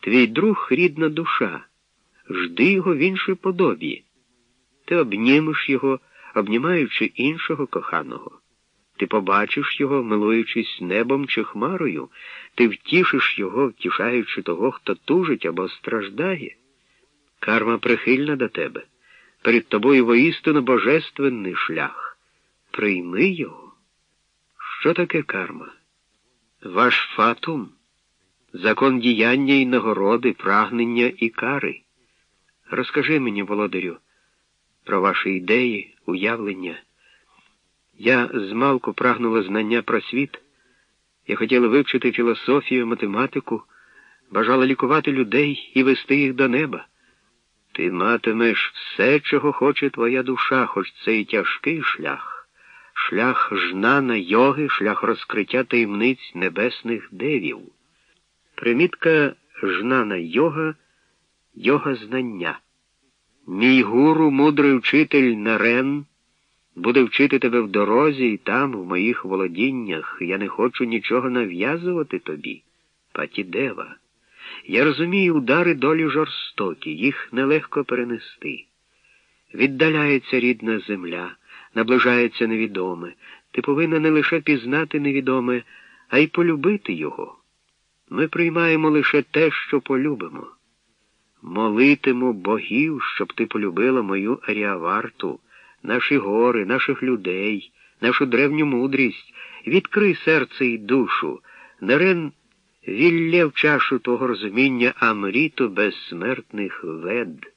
Твій друг рідна душа, жди його в іншій подобі. Ти обнімеш його, обнімаючи іншого коханого. Ти побачиш його, милуючись небом чи хмарою, ти втішиш його, втішаючи того, хто тужить або страждає. Карма прихильна до тебе. Перед тобою воістину божественний шлях. Прийми його. Що таке карма? Ваш фатум, закон діяння і нагороди, прагнення і кари. Розкажи мені, володарю, про ваші ідеї, уявлення. Я змалку прагнула знання про світ. Я хотіла вивчити філософію, математику, бажала лікувати людей і вести їх до неба. Ти матимеш все, чого хоче твоя душа, хоч це і тяжкий шлях, шлях жнана йоги, шлях розкриття таємниць небесних девів. Примітка жнана йога, йога знання. Мій гуру, мудрий вчитель Нарен, буде вчити тебе в дорозі і там, в моїх володіннях. Я не хочу нічого нав'язувати тобі, Патідева. Я розумію удари долі жорстокі, їх нелегко перенести. Віддаляється рідна земля, наближається невідоме. Ти повинна не лише пізнати невідоме, а й полюбити його. Ми приймаємо лише те, що полюбимо. Молитиму богів, щоб ти полюбила мою аріаварту, наші гори, наших людей, нашу древню мудрість, відкрий серце і душу, нарен вілля в чашу того розуміння Амріту безсмертних вед.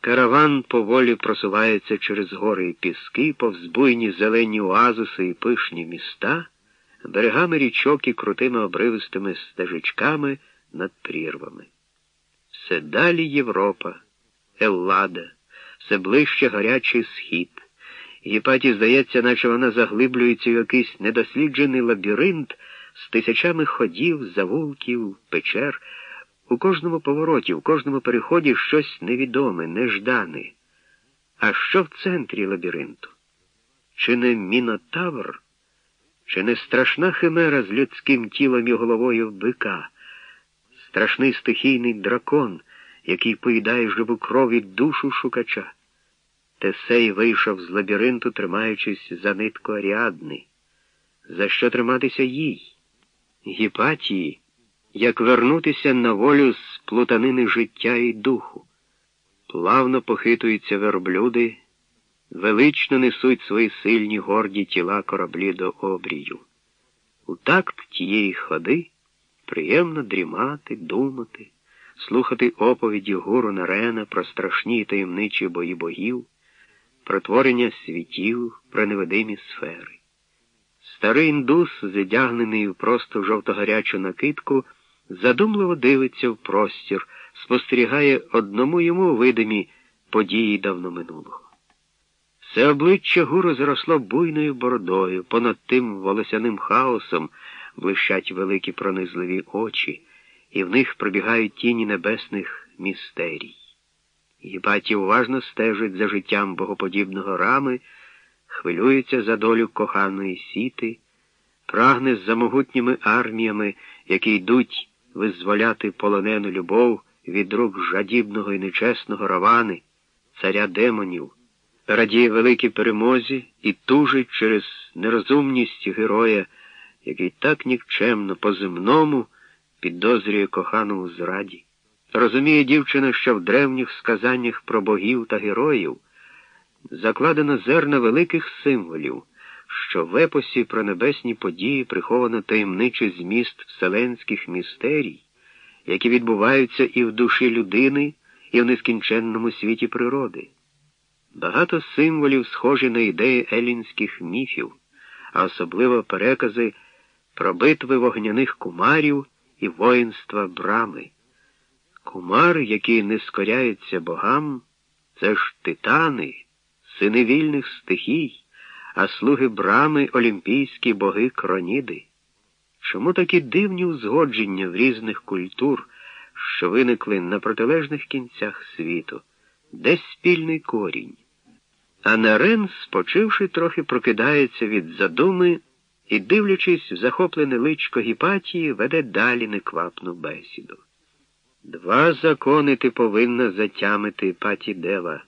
Караван поволі просувається через гори і піски, повз буйні зелені оазиси і пишні міста, берегами річок і крутими обривистими стежечками над прірвами. Все далі Європа, Еллада, все ближче гарячий схід. Гіпаті здається, наче вона заглиблюється в якийсь недосліджений лабіринт з тисячами ходів, завулків, печер, у кожному повороті, в кожному переході щось невідоме, неждане. А що в центрі лабіринту? Чи не мінотавр, чи не страшна химера з людським тілом і головою бика, страшний стихійний дракон, який поїдає живу кров і душу шукача? Тесей вийшов з лабіринту, тримаючись за нитку Аріадни. За що триматися їй? Гіпатії, як вернутися на волю з плутанини життя і духу. Плавно похитуються верблюди, велично несуть свої сильні горді тіла кораблі до обрію. У такт тієї ходи приємно дрімати, думати, слухати оповіді гуру Нарена про страшні таємничі бої богів, про творення світів, про невидимі сфери. Старий індус, задягнений в просто жовтогарячу накидку, задумливо дивиться в простір, спостерігає одному йому видимі події давно минулого. Все обличчя гуру зросло буйною бородою, понад тим волосяним хаосом блищать великі пронизливі очі, і в них пробігають тіні небесних містерій. Гіпаті уважно стежить за життям богоподібного рами хвилюється за долю коханої сіти, прагне за могутніми арміями, які йдуть визволяти полонену любов від рук жадібного і нечесного равани, царя демонів, радіє великій перемозі і тужить через нерозумність героя, який так нікчемно по земному підозрює кохану у зраді. Розуміє дівчина, що в древніх сказаннях про богів та героїв закладено зерна великих символів, що в епосі про небесні події приховано таємничий зміст вселенських містерій, які відбуваються і в душі людини, і в нескінченному світі природи. Багато символів схожі на ідеї елінських міфів, а особливо перекази про битви вогняних кумарів і воїнства брами. Кумар, які не скоряються богам, це ж титани сини вільних стихій, а слуги брами олімпійські боги кроніди. Чому такі дивні узгодження в різних культур, що виникли на протилежних кінцях світу, де спільний корінь? А Нарен, спочивши, трохи прокидається від задуми і, дивлячись в захоплене личко гіпатії, веде далі неквапну бесіду. Два закони ти повинна затямити, паті дева.